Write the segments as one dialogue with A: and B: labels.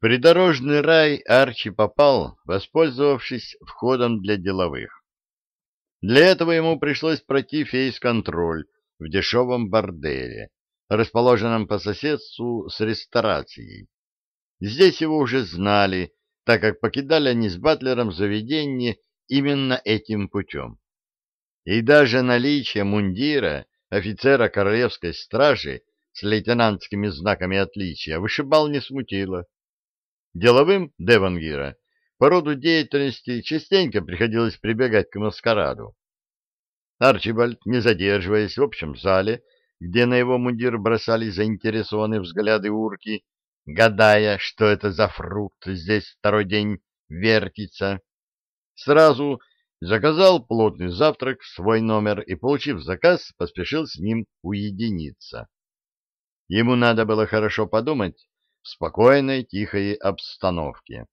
A: Придорожный рай Арчи попал, воспользовавшись входом для деловых. Для этого ему пришлось пройти фейс-контроль в дешевом борделе, расположенном по соседству с ресторацией. Здесь его уже знали, так как покидали они с Батлером заведение именно этим путем. И даже наличие мундира офицера королевской стражи с лейтенантскими знаками отличия вышибал не смутило. Деловым Девангира по роду деятельности частенько приходилось прибегать к маскараду. Арчибальд, не задерживаясь в общем зале, где на его мундир бросали заинтересованные взгляды урки, гадая, что это за фрукт здесь второй день вертится, сразу заказал плотный завтрак в свой номер и, получив заказ, поспешил с ним уединиться. Ему надо было хорошо подумать в спокойной, тихой обстановке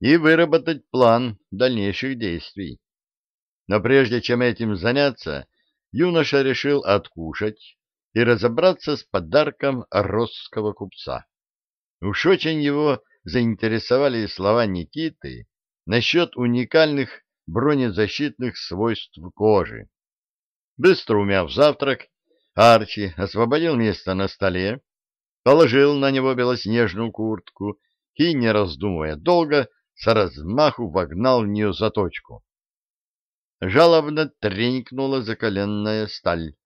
A: и выработать план дальнейших действий. Но прежде чем этим заняться, юноша решил откушать и разобраться с подарком росского купца. Уж очень его заинтересовали слова Никиты насчет уникальных бронезащитных свойств кожи. Быстро умяв завтрак, Арчи освободил место на столе, положил на него белоснежную куртку и, не раздумывая долго, с размаху вогнал в нее заточку. Жалобно тренькнула закаленная сталь.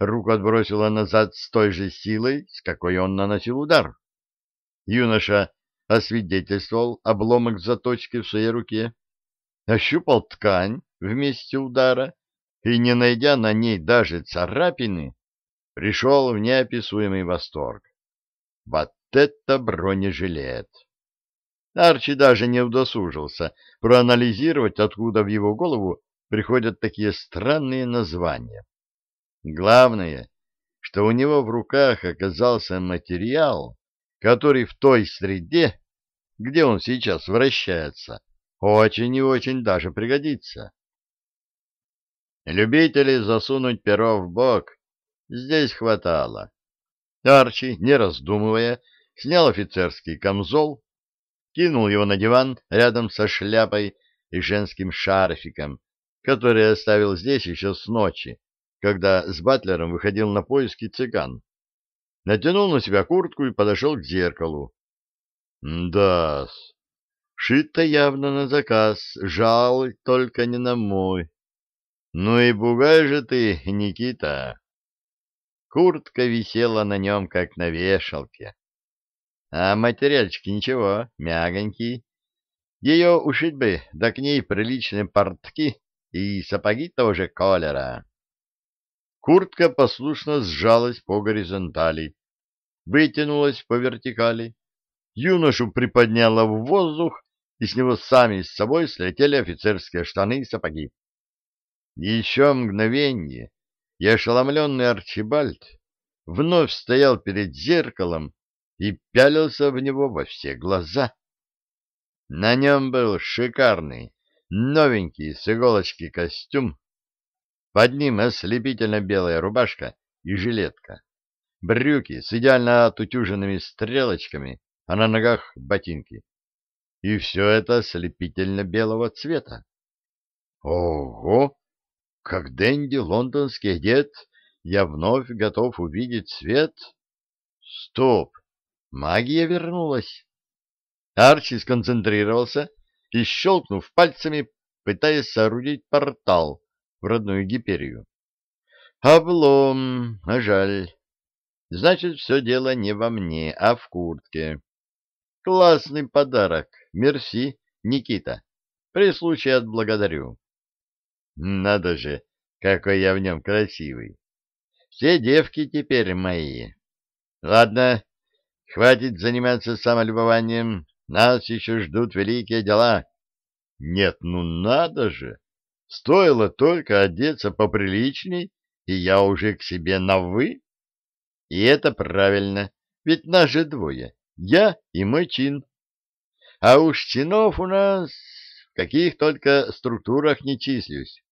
A: Руку отбросила назад с той же силой, с какой он наносил удар. Юноша освидетельствовал обломок заточки в своей руке, ощупал ткань в месте удара и, не найдя на ней даже царапины, пришел в неописуемый восторг. Вот это бронежилет! Арчи даже не удосужился проанализировать, откуда в его голову приходят такие странные названия. Главное, что у него в руках оказался материал, который в той среде, где он сейчас вращается, очень и очень даже пригодится. Любителей засунуть перо в бок здесь хватало. Арчи, не раздумывая, снял офицерский камзол, кинул его на диван рядом со шляпой и женским шарфиком, который оставил здесь еще с ночи, когда с батлером выходил на поиски цыган. Натянул на себя куртку и подошел к зеркалу. да шито явно на заказ, жаль, только не на мой. Ну и бугай же ты, Никита. Куртка висела на нем, как на вешалке. А материальчик ничего, мягонький. Ее ушить бы, да к ней приличные портки и сапоги того же колера. Куртка послушно сжалась по горизонтали, вытянулась по вертикали. Юношу приподняла в воздух, и с него сами с собой слетели офицерские штаны и сапоги. Еще мгновение, и ошеломленный Арчибальд вновь стоял перед зеркалом и пялился в него во все глаза. На нем был шикарный, новенький с иголочки костюм, под ним ослепительно белая рубашка и жилетка, брюки с идеально отутюженными стрелочками, а на ногах ботинки. И все это ослепительно белого цвета. Ого! Как Дэнди лондонский одет, я вновь готов увидеть свет. Стоп! Магия вернулась. Арчи сконцентрировался и, щелкнув пальцами, пытаясь соорудить портал в родную Гиперию. Облом, а жаль. Значит, все дело не во мне, а в куртке. Классный подарок. Мерси, Никита. При случае отблагодарю. Надо же, какой я в нем красивый. Все девки теперь мои. Ладно, Хватит заниматься самолюбованием, нас еще ждут великие дела. Нет, ну надо же! Стоило только одеться поприличней, и я уже к себе на «вы». И это правильно, ведь нас же двое, я и мой чин. А уж чинов у нас в каких только структурах не числюсь.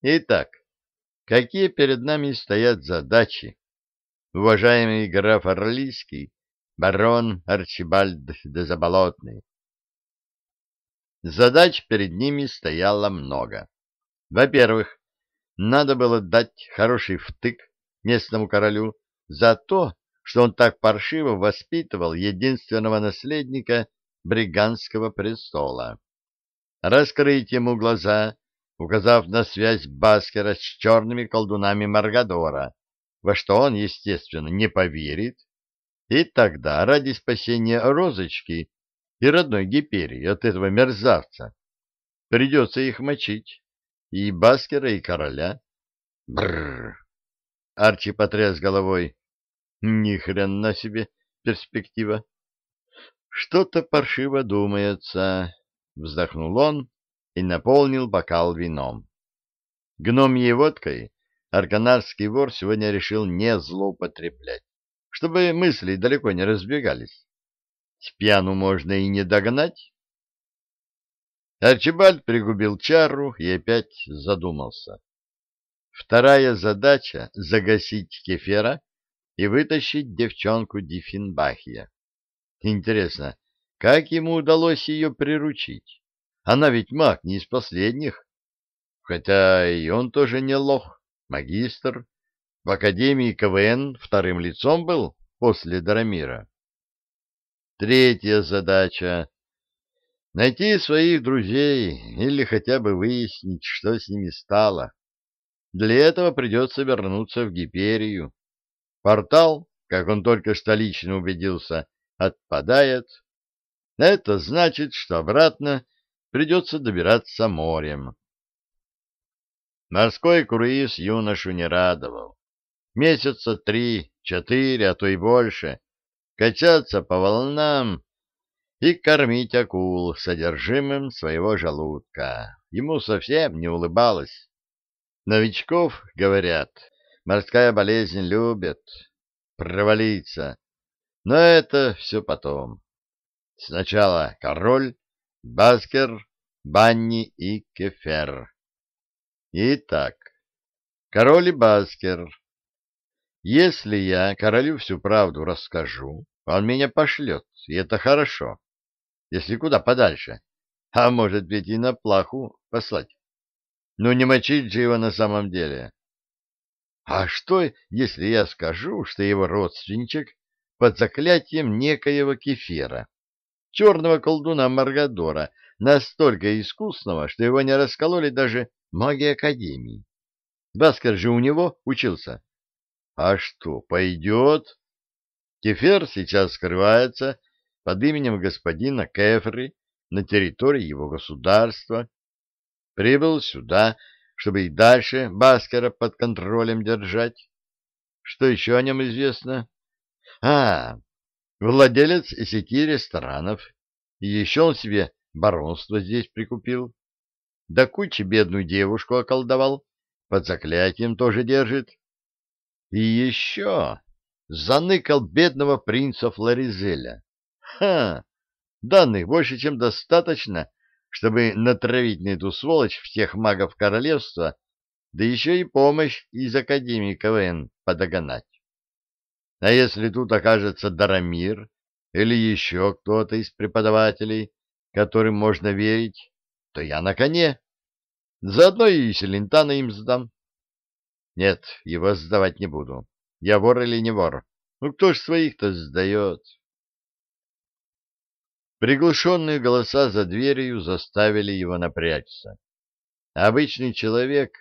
A: Итак, какие перед нами стоят задачи? Уважаемый граф Орлийский, барон Арчибальд де Заболотный. Задач перед ними стояло много. Во-первых, надо было дать хороший втык местному королю за то, что он так паршиво воспитывал единственного наследника бриганского престола. Раскрыть ему глаза, указав на связь Баскера с черными колдунами Маргадора, во что он, естественно, не поверит, и тогда ради спасения розочки и родной Гиперии от этого мерзавца придется их мочить, и Баскера, и короля. Бррр! Арчи потряс головой. Ни хрена себе перспектива. Что-то паршиво думается, вздохнул он и наполнил бокал вином. Гномьей водкой арканарский вор сегодня решил не злоупотреблять чтобы мысли далеко не разбегались. С пьяну можно и не догнать. Арчибальд пригубил чару и опять задумался. Вторая задача — загасить кефера и вытащить девчонку Диффенбахия. Интересно, как ему удалось ее приручить? Она ведь маг не из последних. Хотя и он тоже не лох, магистр, в Академии КВН вторым лицом был после Дарамира. Третья задача — найти своих друзей или хотя бы выяснить, что с ними стало. Для этого придется вернуться в Гиперию. Портал, как он только что лично убедился, отпадает. Это значит, что обратно придется добираться морем. Морской круиз юношу не радовал месяца три, четыре, а то и больше, качаться по волнам и кормить акул содержимым своего желудка. Ему совсем не улыбалось. Новичков, говорят, морская болезнь любит провалиться, но это все потом. Сначала король, Баскер, Банни и Кефер. Итак, король и Баскер если я королю всю правду расскажу, он меня пошлет, и это хорошо. Если куда подальше. А может ведь и на плаху послать. Но не мочить же его на самом деле. А что, если я скажу, что его родственничек под заклятием некоего кефира, черного колдуна Маргадора, настолько искусного, что его не раскололи даже маги Академии? Баскар же у него учился. А что, пойдет? Кефер сейчас скрывается под именем господина Кефри на территории его государства. Прибыл сюда, чтобы и дальше Баскера под контролем держать. Что еще о нем известно? А, владелец сети ресторанов. И еще он себе баронство здесь прикупил. Да кучи бедную девушку околдовал, под заклятием тоже держит. И еще заныкал бедного принца Флоризеля. Ха! Данных больше, чем достаточно, чтобы натравить на эту сволочь всех магов королевства, да еще и помощь из Академии КВН подогнать. А если тут окажется Дарамир или еще кто-то из преподавателей, которым можно верить, то я на коне. Заодно и Селентана им сдам. Нет, его сдавать не буду. Я вор или не вор? Ну кто ж своих-то сдает? Приглушенные голоса за дверью заставили его напрячься. Обычный человек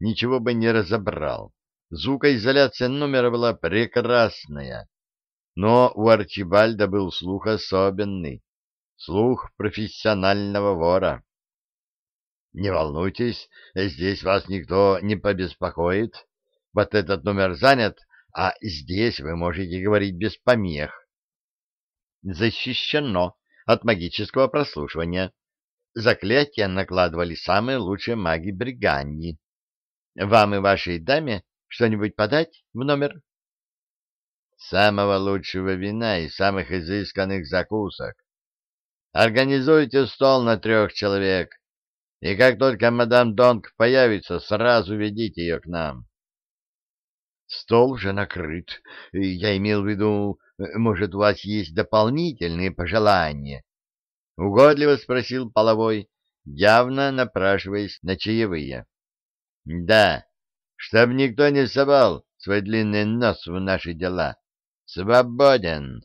A: ничего бы не разобрал. Звукоизоляция номера была прекрасная. Но у Арчибальда был слух особенный. Слух профессионального вора. Не волнуйтесь, здесь вас никто не побеспокоит. Вот этот номер занят, а здесь вы можете говорить без помех. Защищено от магического прослушивания. Заклятия накладывали самые лучшие маги Бриганни. Вам и вашей даме что-нибудь подать в номер? Самого лучшего вина и самых изысканных закусок. Организуйте стол на трех человек и как только мадам Донг появится, сразу ведите ее к нам. Стол уже накрыт. Я имел в виду, Может, у вас есть дополнительные пожелания? — угодливо спросил Половой, явно напрашиваясь на чаевые. — Да, чтоб никто не совал свой длинный нос в наши дела. Свободен.